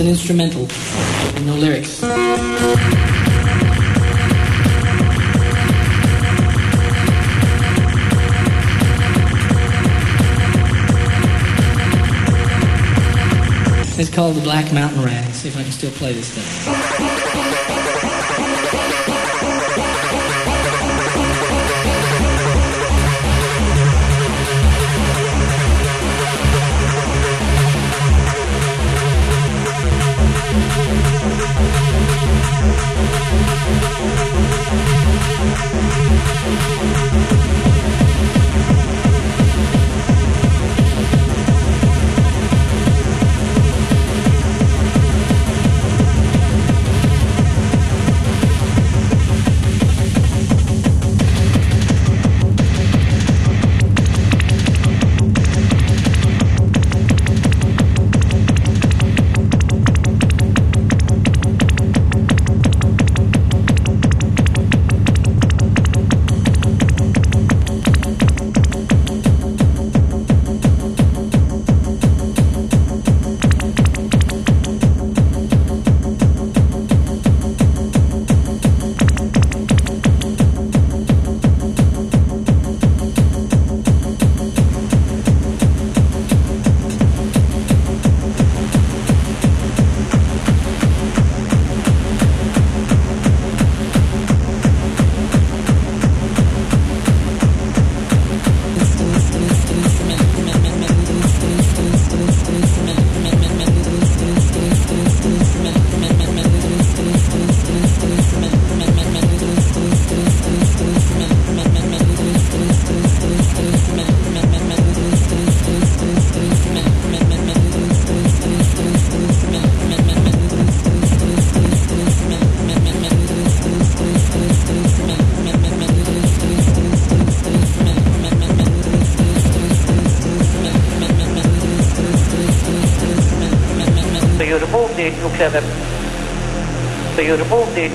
an instrumental, no lyrics. It's called the Black Mountain Rag. See if I can still play this thing.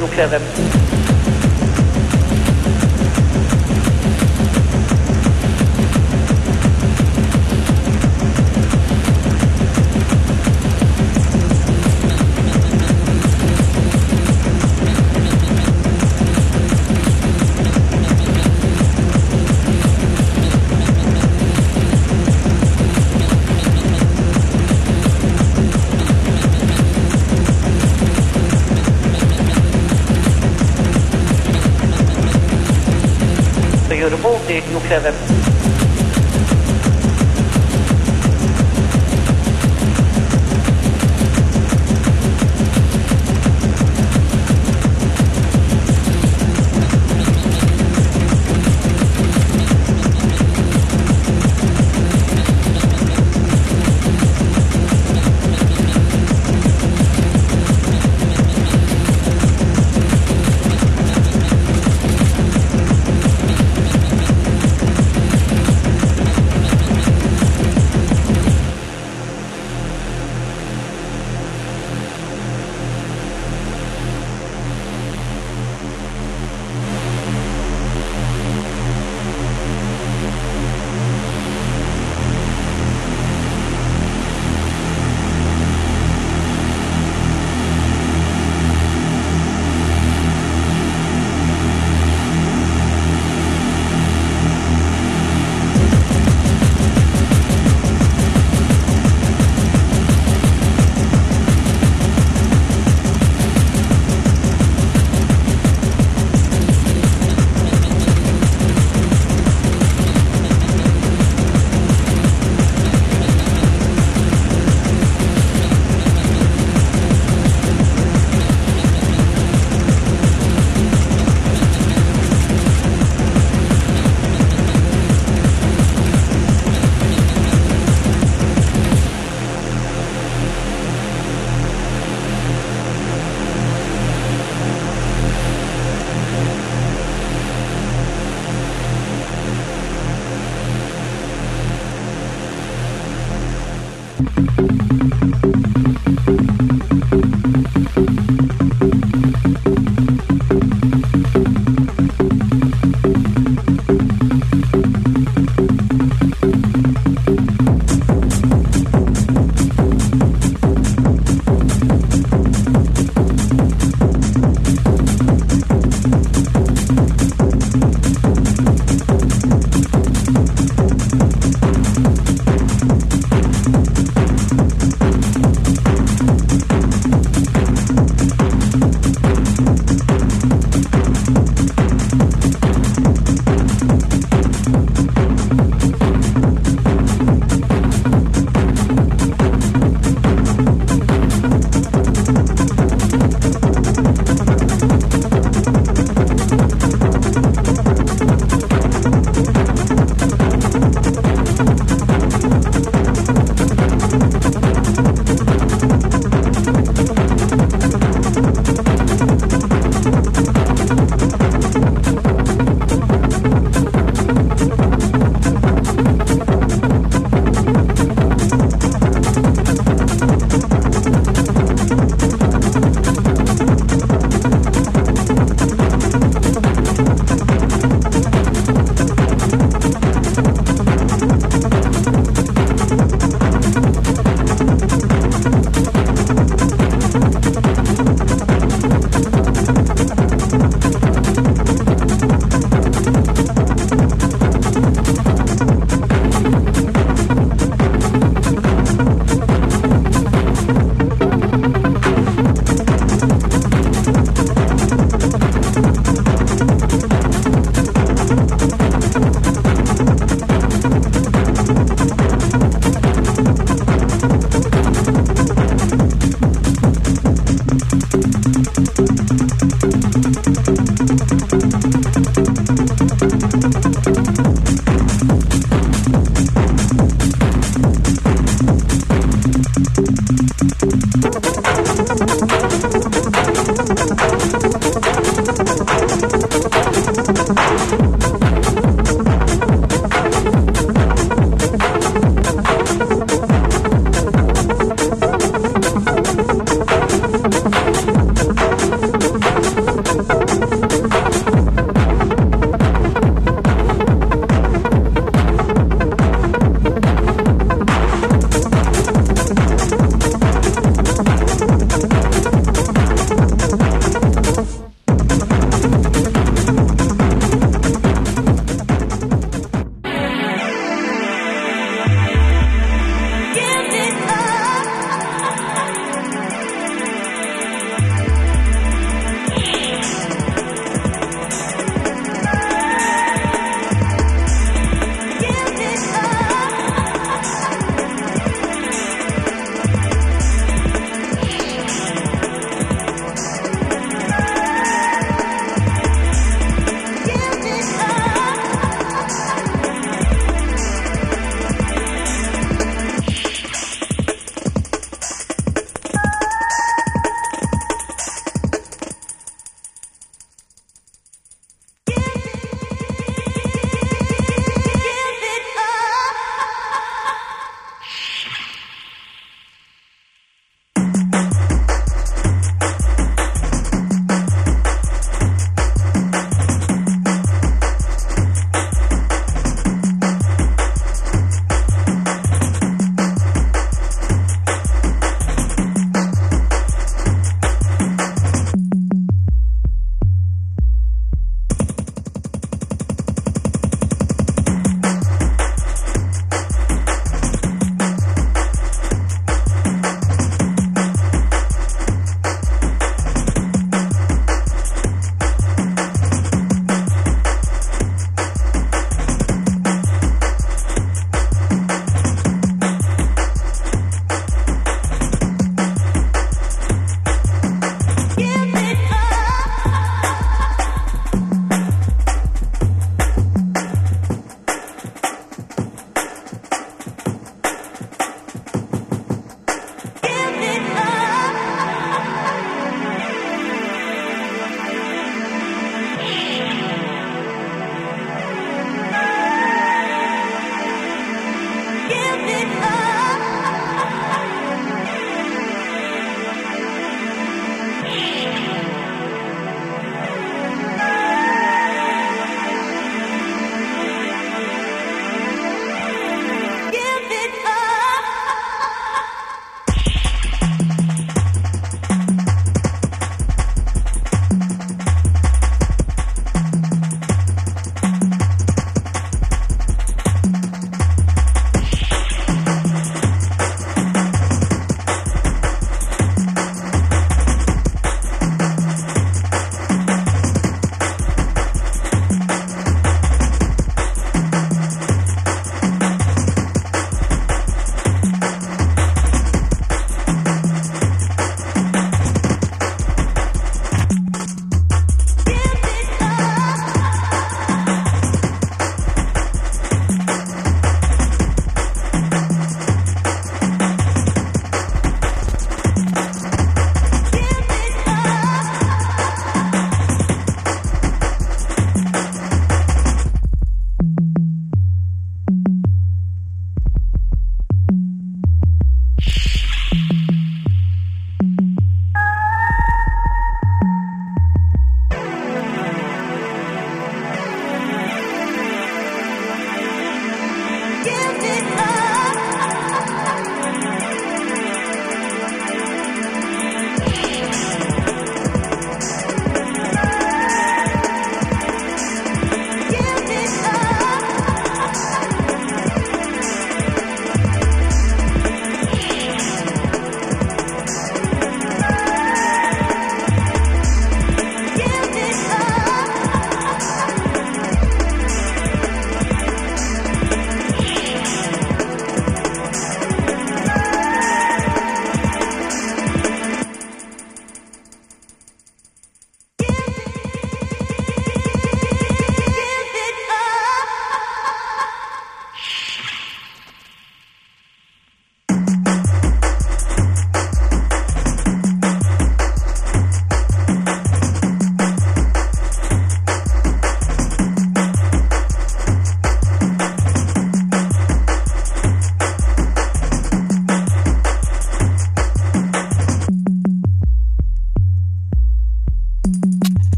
Remove the de moet die het nu hebben.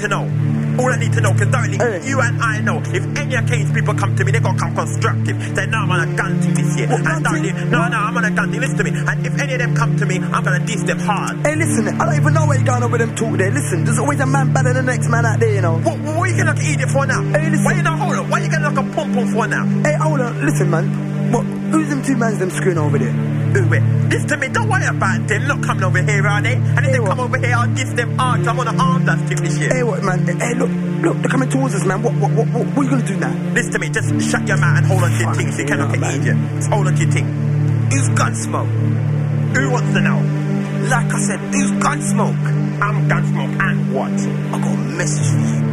To know. All I need to know, because darling, Hey. you and I know, if any of Kane's people come to me, they gonna come constructive. Say, no, I'm on a gun thing this year. What, and darling, no, no, I'm on a gun thing. Listen to me. And if any of them come to me, I'm gonna diss them hard. Hey, listen, I don't even know where you're going over them talk there. Listen, there's always a man better than the next man out there, you know. What, what, are you gonna like an idiot for now? Hey, listen. Why you not hold up? Why you gonna like a pom pom for now? Hey, hold on, listen, man. What? Who's them two mans them screwing over there? Ooh, wait. Listen to me, don't worry about them not coming over here, are they? And if Hey, they what? come over here, I'll give them arms. I'm on an arm dance tip this year. Hey, what, man? Hey, look, look, they're coming towards us, man. What, what, what, what, what are you gonna do now? Listen to me, just shut your mouth and hold on to your things. You cannot get idiot. Just hold on to your thing. Who's Gunsmoke? Who wants to know? Like I said, who's Gunsmoke? I'm Gunsmoke and what? I got a message for you.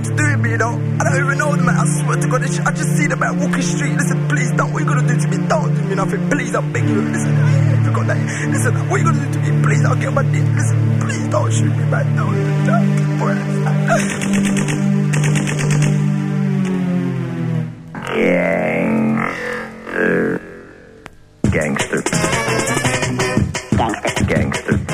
Ain't got nothing to do with me, you know. I don't even know the man. I swear to God, I just see the man walking street. Listen, please, don't. What you gonna do to me? Don't do me nothing. Please, I'm begging you. Listen, I ain't forgot that. Listen, what you gonna do to me? Please, I'll get my dick. Listen, please, don't shoot me, man. Don't. Gangster. Gangster. Gangster.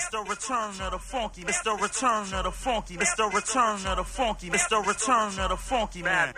It's the return of the funky. It's the return of the funky. It's the return of the funky. It's the return of the funky man.